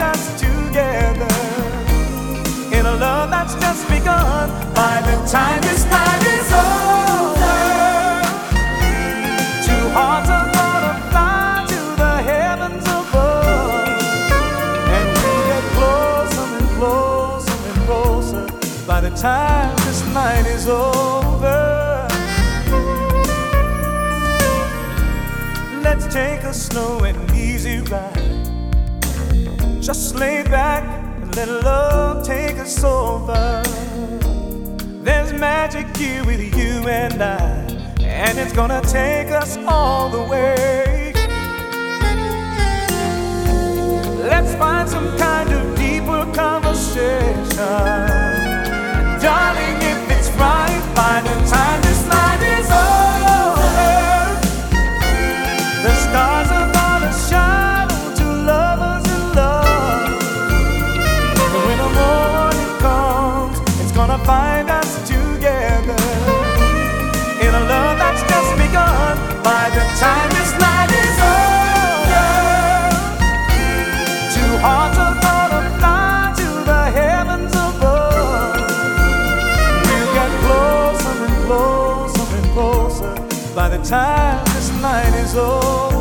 us together in a love that's just begun. By the time this night is over, two hearts are gonna fly to the heavens above, and we get closer and closer and closer. By the time this night is over. Let's take a slow and easy ride. Just lay back and let love take us over. There's magic here with you and I, and it's gonna take us all the way. Closer and closer by the time this night is over.